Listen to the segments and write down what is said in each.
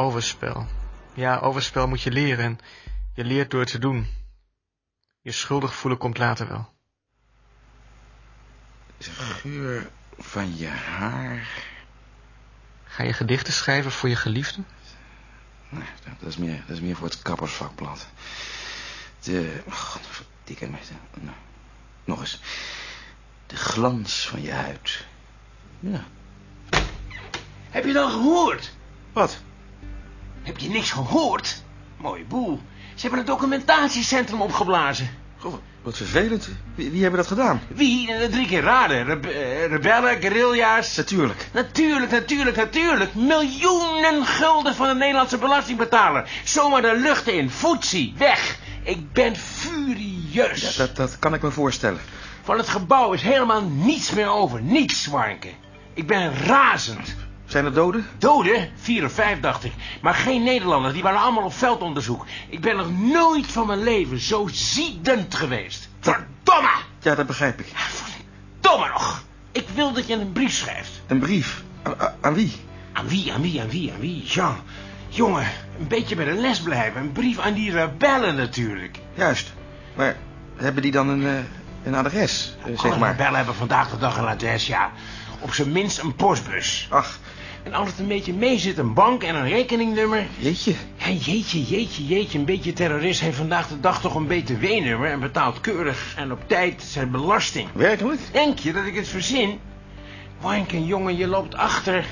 Overspel. Ja, overspel moet je leren en je leert door het te doen. Je schuldig voelen komt later wel. De geur van je haar... Ga je gedichten schrijven voor je geliefde? Nee, dat is meer, dat is meer voor het kappersvakblad. De... God, dikke met... Nou, nog eens. De glans van je huid. Ja. Heb je dan gehoord? Wat? Heb je niks gehoord? Mooie boel. Ze hebben het documentatiecentrum opgeblazen. Goh, wat vervelend. Wie, wie hebben dat gedaan? Wie? Eh, Drie keer raden. Rebe- eh, rebellen, guerrilla's. Natuurlijk. Natuurlijk, natuurlijk, natuurlijk. Miljoenen gulden van de Nederlandse belastingbetaler. Zomaar de lucht in. Foetsie, weg. Ik ben furieus. Ja, dat, dat kan ik me voorstellen. Van het gebouw is helemaal niets meer over. Niets, Warnke. Ik ben razend. Zijn er doden? Doden? Vier of vijf, dacht ik. Maar geen Nederlanders, die waren allemaal op veldonderzoek. Ik ben nog nooit van mijn leven zo ziedend geweest. Verdomme! Ja, dat begrijp ik. Verdomme nog! Ik wil dat je een brief schrijft. Een brief. Aan, wie? Aan wie, aan wie, aan wie, aan wie? Jean, jongen, een beetje bij de les blijven. Een brief aan die rebellen natuurlijk. Juist. Maar hebben die dan een, eh, een adres, eh, zeg Alle maar? rebellen hebben vandaag de dag een adres, ja. Op zijn minst een postbus. Ach, En als het een beetje mee zit, een bank en een rekeningnummer. jeetje. Ja, jeetje, jeetje, jeetje. Een beetje terrorist heeft vandaag de dag toch een btw-nummer... en betaalt keurig en op tijd zijn belasting. Werkelijk? Denk je dat ik het verzin? Wanken, jongen, je loopt achter.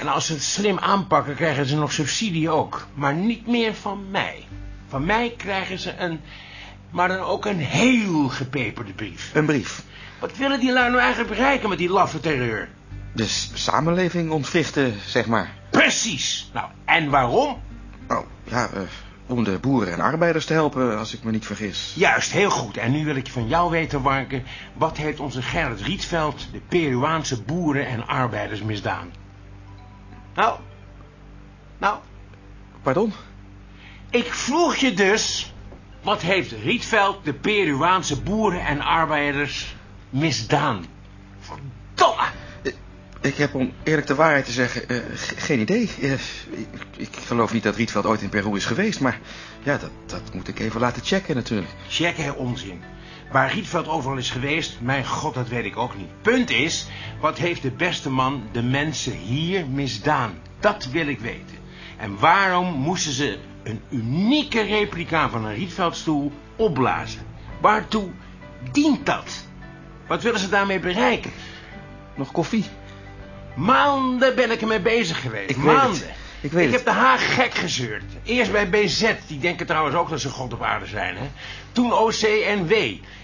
En als ze het slim aanpakken, krijgen ze nog subsidie ook. Maar niet meer van mij. Van mij krijgen ze een... maar dan ook een heel gepeperde brief. Een brief. Wat willen die lui nou eigenlijk bereiken met die laffe terreur? De samenleving ontwrichten, zeg maar. Precies. Nou, en waarom? Oh, ja, eh, om de boeren en arbeiders te helpen, als ik me niet vergis. Juist, heel goed. En nu wil ik van jou weten, Warke... wat heeft onze Gerrit Rietveld de Peruaanse boeren en arbeiders misdaan? Nou, nou, Pardon? ik vroeg je dus... wat heeft Rietveld de Peruaanse boeren en arbeiders misdaan? Verdomme! Ik heb om eerlijk de waarheid te zeggen, eh, ge- geen idee. Eh, ik, ik geloof niet dat Rietveld ooit in Peru is geweest, maar ja, dat, dat moet ik even laten checken natuurlijk. Checken, onzin. Waar Rietveld overal is geweest, mijn god, dat weet ik ook niet. Punt is, wat heeft de beste man de mensen hier misdaan? Dat wil ik weten. En waarom moesten ze een unieke replica van een Rietveldstoel opblazen? Waartoe dient dat? Wat willen ze daarmee bereiken? Nog koffie? Maanden ben ik ermee bezig geweest. Ik weet Maanden. het. Ik weet heb het. de Haag gek gezeurd. Eerst bij BZ, die denken trouwens ook dat ze God op aarde zijn. Hè? Toen OCNW.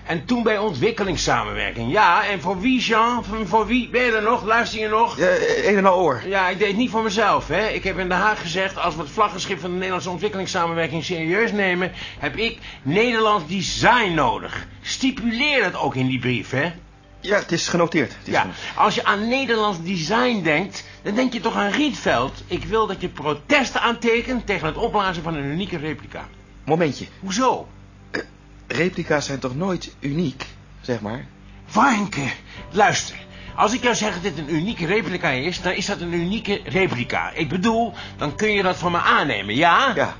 En toen bij ontwikkelingssamenwerking. Ja, en voor wie, Jean? Voor, wie? Ben je er nog? Luister je nog? Ja, een en al oor. Ja, ik deed het niet voor mezelf. Hè. Ik heb in Den Haag gezegd... als we het vlaggenschip van de Nederlandse ontwikkelingssamenwerking serieus nemen... heb ik Nederlands design nodig. Stipuleer dat ook in die brief, hè? Ja, het is genoteerd. Het is Ja, genoteerd. als je aan Nederlands design denkt, dan denk je toch aan Rietveld. Ik wil dat je protesten aantekent tegen het opblazen van een unieke replica. Momentje. Hoezo? Replica's zijn toch nooit uniek, zeg maar? Warnke, luister. Als ik jou zeg dat dit een unieke replica is, dan is dat een unieke replica. Ik bedoel, dan kun je dat van me aannemen, ja? Ja.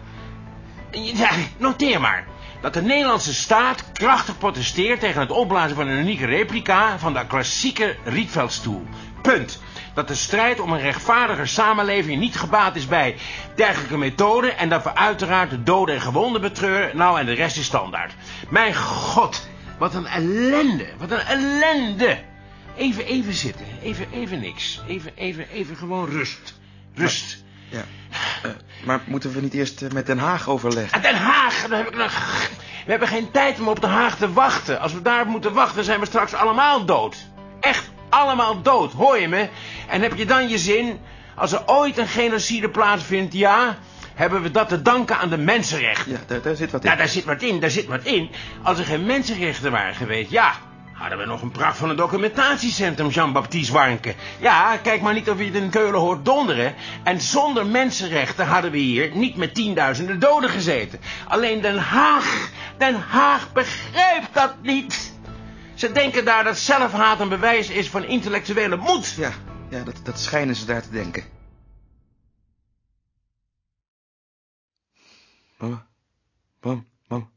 Ja, noteer maar. Dat de Nederlandse staat krachtig protesteert tegen het opblazen van een unieke replica van de klassieke Rietveldstoel. Punt. Dat de strijd om een rechtvaardiger samenleving niet gebaat is bij dergelijke methoden en dat we uiteraard de doden en gewonden betreuren. Nou, en de rest is standaard. Mijn god, wat een ellende, wat een ellende. Even, even zitten, even, even niks. Even, even, even gewoon rust. Rust. Ja. Maar moeten we niet eerst eh, met Den Haag overleggen? Ah, Den Haag, dan heb ik nog... We hebben geen tijd om op Den Haag te wachten. Als we daar moeten wachten, zijn we straks allemaal dood. Echt allemaal dood, hoor je me? En heb je dan je zin? Als er ooit een genocide plaatsvindt, ja... hebben we dat te danken aan de mensenrechten. Ja, daar, daar zit wat in. Ja, daar zit wat in, daar zit wat in. Als er geen mensenrechten waren geweest, ja... hadden we nog een pracht van een documentatiecentrum, Jean-Baptiste Warnke. Ja, kijk maar niet of je het in Keulen hoort donderen. En zonder mensenrechten hadden we hier niet met tienduizenden doden gezeten. Alleen Den Haag, Den Haag begrijpt dat niet. Ze denken daar dat zelfhaat een bewijs is van intellectuele moed. Ja, ja dat, dat schijnen ze daar te denken. Mama, mam, mam,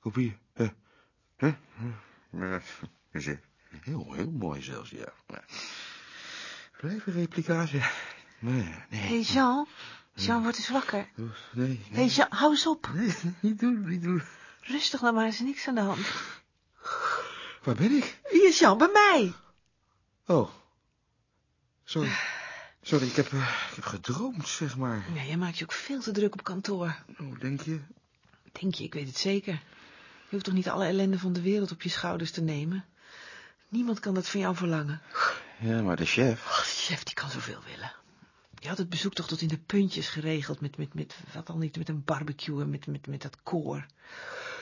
kopieën. Uh, huh? Is heel, heel mooi zelfs, ja. ja. Blijven replica's, ja. Nee, nee. Hé, hey Jean. Jean, word eens wakker. Nee, nee. Hé, hey Jean, hou eens op. Nee, niet doen, niet doen. Rustig nou maar, er is niks aan de hand. Waar ben ik? Hier, Jean, bij mij. Oh. Sorry. Sorry, ik heb, uh, ik heb gedroomd, zeg maar. Nee, jij maakt je ook veel te druk op kantoor. Oh, denk je? Denk je, ik weet het zeker. Je hoeft toch niet alle ellende van de wereld op je schouders te nemen? Niemand kan dat van jou verlangen. Ja, maar de chef... Ach, de chef, die kan zoveel willen. Je had het bezoek toch tot in de puntjes geregeld met, met, met wat al niet, met een barbecue en met, met, met dat koor.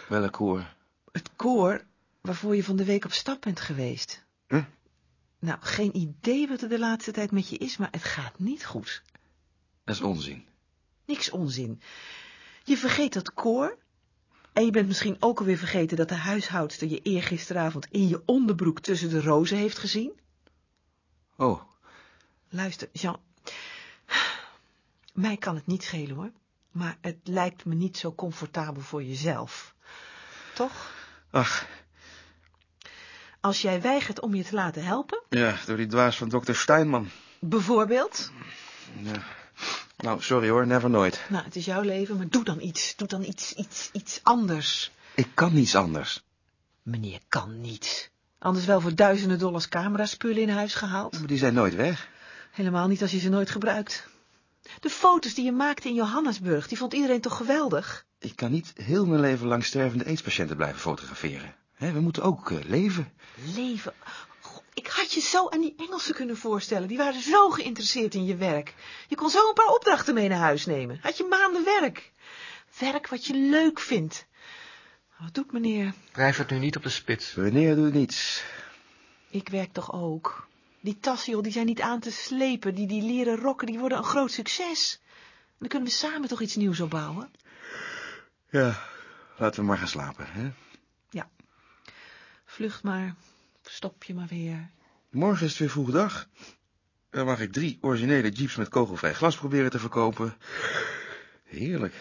Welk koor? Het koor waarvoor je van de week op stap bent geweest. Huh? Nou, geen idee wat er de laatste tijd met je is, maar het gaat niet goed. Dat is onzin. Niks onzin. Je vergeet dat koor. En je bent misschien ook alweer vergeten dat de huishoudster je eergisteravond in je onderbroek tussen de rozen heeft gezien. Oh. Luister, Jean. Mij kan het niet schelen hoor. Maar het lijkt me niet zo comfortabel voor jezelf. Toch? Ach. Als jij weigert om je te laten helpen. Ja, door die dwaas van dokter Steinman. Bijvoorbeeld. Ja. Nou, sorry hoor, never nooit. Nou, het is jouw leven, maar doe dan iets. Doe dan iets, iets, iets anders. Ik kan niets anders. Meneer kan niet. Anders wel voor duizenden dollars cameraspullen in huis gehaald. Maar die zijn nooit weg. Helemaal niet als je ze nooit gebruikt. De foto's die je maakte in Johannesburg, die vond iedereen toch geweldig? Ik kan niet heel mijn leven lang stervende aidspatiënten blijven fotograferen. He, we moeten ook uh, leven. Leven? Had je zo aan die Engelsen kunnen voorstellen. Die waren zo geïnteresseerd in je werk. Je kon zo een paar opdrachten mee naar huis nemen. Had je maanden werk. Werk wat je leuk vindt. Wat doet meneer? Drijf het nu niet op de spits. Meneer doet niets. Ik werk toch ook. Die tassen, joh, die zijn niet aan te slepen. Die, die leren rokken, die worden een groot succes. En dan kunnen we samen toch iets nieuws opbouwen? Ja, laten we maar gaan slapen, hè? Ja. Vlucht maar. Stop je maar weer. Morgen is het weer vroeg dag. Dan mag ik drie originele jeeps met kogelvrij glas proberen te verkopen. Heerlijk.